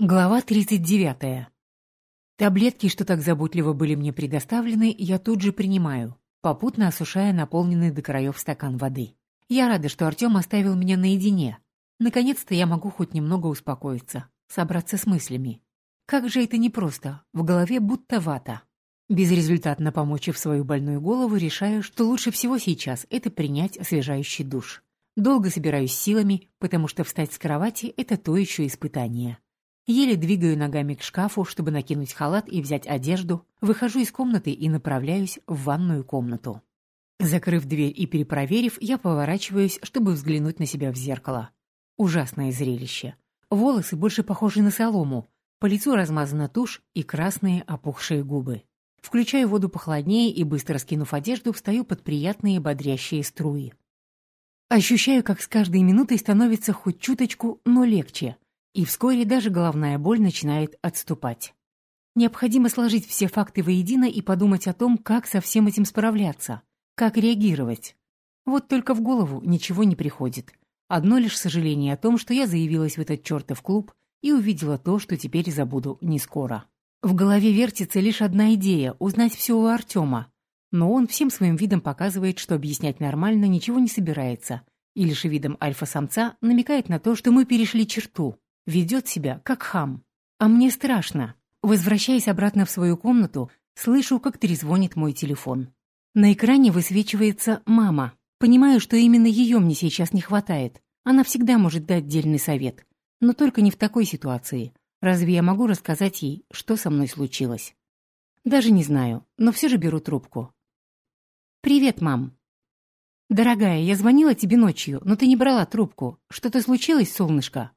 Глава 39. Таблетки, что так заботливо были мне предоставлены, я тут же принимаю, попутно осушая наполненный до краев стакан воды. Я рада, что Артем оставил меня наедине. Наконец-то я могу хоть немного успокоиться, собраться с мыслями. Как же это непросто, в голове будто вата. Безрезультатно помочив свою больную голову, решаю, что лучше всего сейчас это принять освежающий душ. Долго собираюсь силами, потому что встать с кровати – это то еще испытание. Еле двигаю ногами к шкафу, чтобы накинуть халат и взять одежду, выхожу из комнаты и направляюсь в ванную комнату. Закрыв дверь и перепроверив, я поворачиваюсь, чтобы взглянуть на себя в зеркало. Ужасное зрелище. Волосы больше похожи на солому, по лицу размазана тушь и красные опухшие губы. Включаю воду похолоднее и, быстро скинув одежду, встаю под приятные бодрящие струи. Ощущаю, как с каждой минутой становится хоть чуточку, но легче — и вскоре даже головная боль начинает отступать. Необходимо сложить все факты воедино и подумать о том, как со всем этим справляться, как реагировать. Вот только в голову ничего не приходит. Одно лишь сожаление о том, что я заявилась в этот чертов клуб и увидела то, что теперь забуду не скоро. В голове вертится лишь одна идея — узнать все у Артема. Но он всем своим видом показывает, что объяснять нормально ничего не собирается, и лишь видом альфа-самца намекает на то, что мы перешли черту, ведет себя как хам. А мне страшно. Возвращаясь обратно в свою комнату, слышу, как трезвонит мой телефон. На экране высвечивается «мама». Понимаю, что именно ее мне сейчас не хватает. Она всегда может дать дельный совет. Но только не в такой ситуации. Разве я могу рассказать ей, что со мной случилось? Даже не знаю, но все же беру трубку. «Привет, мам». «Дорогая, я звонила тебе ночью, но ты не брала трубку. Что-то случилось, солнышко?»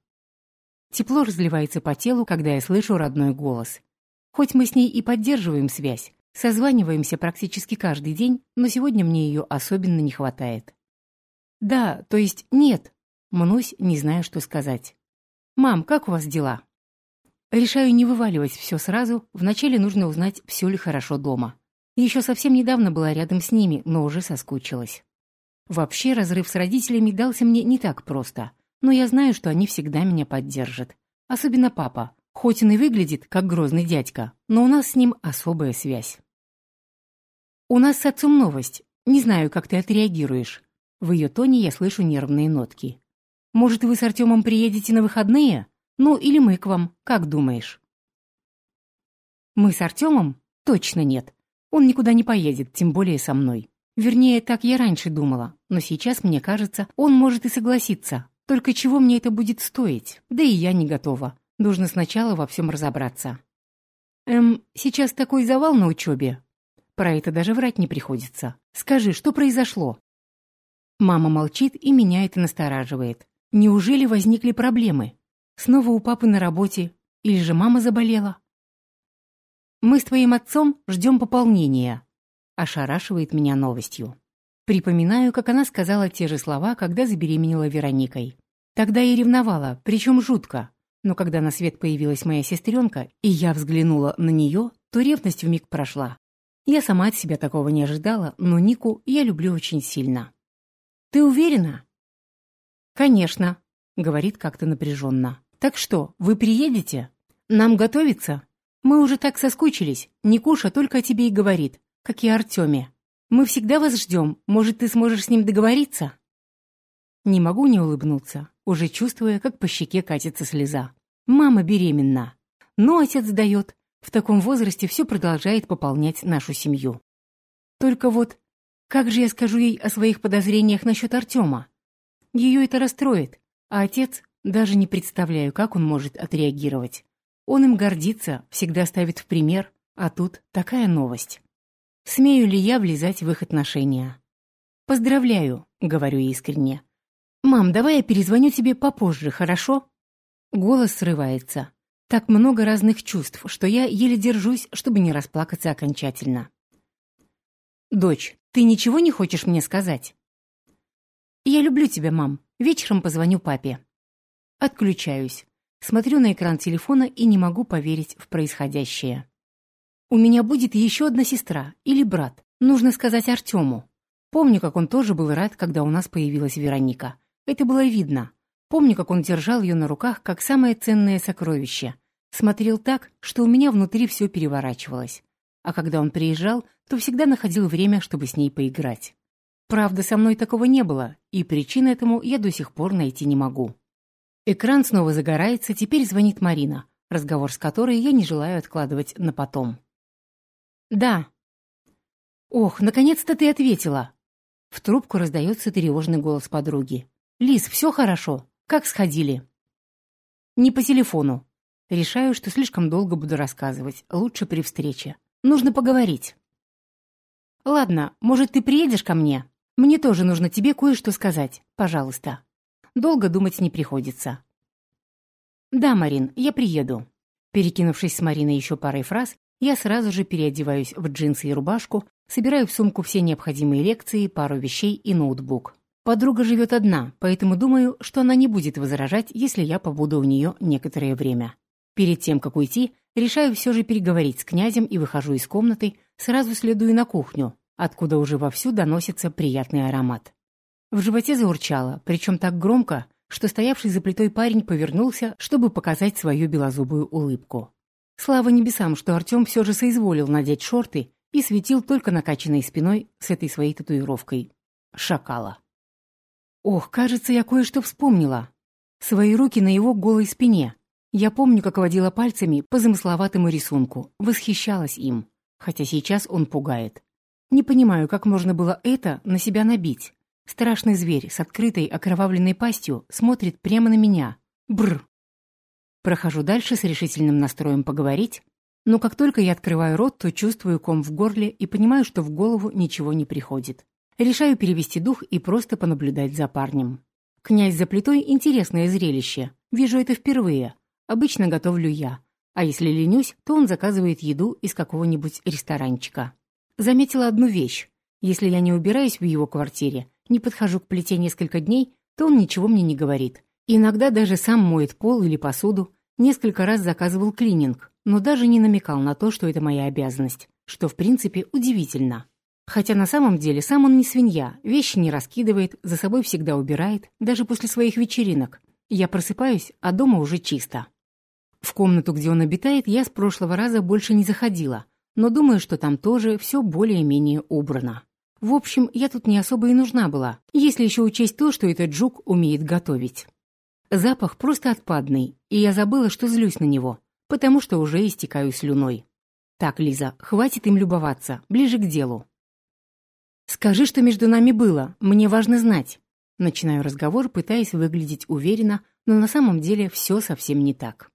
Тепло разливается по телу, когда я слышу родной голос. Хоть мы с ней и поддерживаем связь, созваниваемся практически каждый день, но сегодня мне ее особенно не хватает. Да, то есть нет. Мнусь, не знаю, что сказать. «Мам, как у вас дела?» Решаю не вываливать все сразу, вначале нужно узнать, все ли хорошо дома. Еще совсем недавно была рядом с ними, но уже соскучилась. Вообще, разрыв с родителями дался мне не так просто но я знаю, что они всегда меня поддержат. Особенно папа, хоть он и выглядит как грозный дядька, но у нас с ним особая связь. «У нас с отцом новость. Не знаю, как ты отреагируешь». В ее тоне я слышу нервные нотки. «Может, вы с Артемом приедете на выходные? Ну, или мы к вам, как думаешь?» «Мы с Артемом? Точно нет. Он никуда не поедет, тем более со мной. Вернее, так я раньше думала, но сейчас, мне кажется, он может и согласиться, только чего мне это будет стоить? Да и я не готова. Нужно сначала во всем разобраться. Эм, сейчас такой завал на учебе. Про это даже врать не приходится. Скажи, что произошло? Мама молчит, и меня это настораживает. Неужели возникли проблемы? Снова у папы на работе? Или же мама заболела? Мы с твоим отцом ждем пополнения. Ошарашивает меня новостью. Припоминаю, как она сказала те же слова, когда забеременела Вероникой. Тогда я ревновала, причем жутко. Но когда на свет появилась моя сестренка, и я взглянула на нее, то ревность вмиг прошла. Я сама от себя такого не ожидала, но Нику я люблю очень сильно. «Ты уверена?» «Конечно», — говорит как-то напряженно. «Так что, вы приедете? Нам готовиться? Мы уже так соскучились. Никуша только о тебе и говорит, как и Артеме. Мы всегда вас ждем. Может, ты сможешь с ним договориться?» Не могу не улыбнуться, уже чувствуя, как по щеке катится слеза. Мама беременна. Но отец дает. В таком возрасте все продолжает пополнять нашу семью. Только вот, как же я скажу ей о своих подозрениях насчет Артема? Ее это расстроит, а отец даже не представляю, как он может отреагировать. Он им гордится, всегда ставит в пример, а тут такая новость. Смею ли я влезать в их отношения? «Поздравляю», — говорю искренне. «Мам, давай я перезвоню тебе попозже, хорошо?» Голос срывается. Так много разных чувств, что я еле держусь, чтобы не расплакаться окончательно. «Дочь, ты ничего не хочешь мне сказать?» «Я люблю тебя, мам. Вечером позвоню папе». Отключаюсь. Смотрю на экран телефона и не могу поверить в происходящее. У меня будет еще одна сестра или брат. Нужно сказать Артему. Помню, как он тоже был рад, когда у нас появилась Вероника. Это было видно. Помню, как он держал ее на руках, как самое ценное сокровище. Смотрел так, что у меня внутри все переворачивалось. А когда он приезжал, то всегда находил время, чтобы с ней поиграть. Правда, со мной такого не было, и причин этому я до сих пор найти не могу. Экран снова загорается, теперь звонит Марина, разговор с которой я не желаю откладывать на потом. «Да». «Ох, наконец-то ты ответила!» В трубку раздается тревожный голос подруги. «Лиз, все хорошо? Как сходили?» «Не по телефону. Решаю, что слишком долго буду рассказывать. Лучше при встрече. Нужно поговорить. Ладно, может, ты приедешь ко мне? Мне тоже нужно тебе кое-что сказать. Пожалуйста. Долго думать не приходится. Да, Марин, я приеду. Перекинувшись с Мариной еще парой фраз, я сразу же переодеваюсь в джинсы и рубашку, собираю в сумку все необходимые лекции, пару вещей и ноутбук. Подруга живет одна, поэтому думаю, что она не будет возражать, если я побуду у нее некоторое время. Перед тем, как уйти, решаю все же переговорить с князем и выхожу из комнаты, сразу следую на кухню, откуда уже вовсю доносится приятный аромат. В животе заурчало, причем так громко, что стоявший за плитой парень повернулся, чтобы показать свою белозубую улыбку. Слава небесам, что Артем все же соизволил надеть шорты и светил только накачанной спиной с этой своей татуировкой. Шакала. Ох, кажется, я кое-что вспомнила. Свои руки на его голой спине, я помню, как водила пальцами по замысловатому рисунку, восхищалась им, хотя сейчас он пугает. Не понимаю, как можно было это на себя набить. Страшный зверь с открытой окровавленной пастью смотрит прямо на меня. Бр. Прохожу дальше с решительным настроем поговорить, но как только я открываю рот, то чувствую ком в горле и понимаю, что в голову ничего не приходит. Решаю перевести дух и просто понаблюдать за парнем. Князь за плитой — интересное зрелище. Вижу это впервые. Обычно готовлю я, а если ленюсь, то он заказывает еду из какого-нибудь ресторанчика. Заметила одну вещь. Если я не убираюсь в его квартире, не подхожу к плите несколько дней, то он ничего мне не говорит. Иногда даже сам моет пол или посуду, несколько раз заказывал клининг, но даже не намекал на то, что это моя обязанность, что в принципе удивительно. Хотя на самом деле сам он не свинья, вещи не раскидывает, за собой всегда убирает, даже после своих вечеринок. Я просыпаюсь, а дома уже чисто. В комнату, где он обитает, я с прошлого раза больше не заходила, но думаю, что там тоже все более-менее убрано. В общем, я тут не особо и нужна была, если еще учесть то, что этот жук умеет готовить. Запах просто отпадный, и я забыла, что злюсь на него, потому что уже истекаю слюной. Так, Лиза, хватит им любоваться, ближе к делу. «Скажи, что между нами было, мне важно знать». Начинаю разговор, пытаясь выглядеть уверенно, но на самом деле все совсем не так.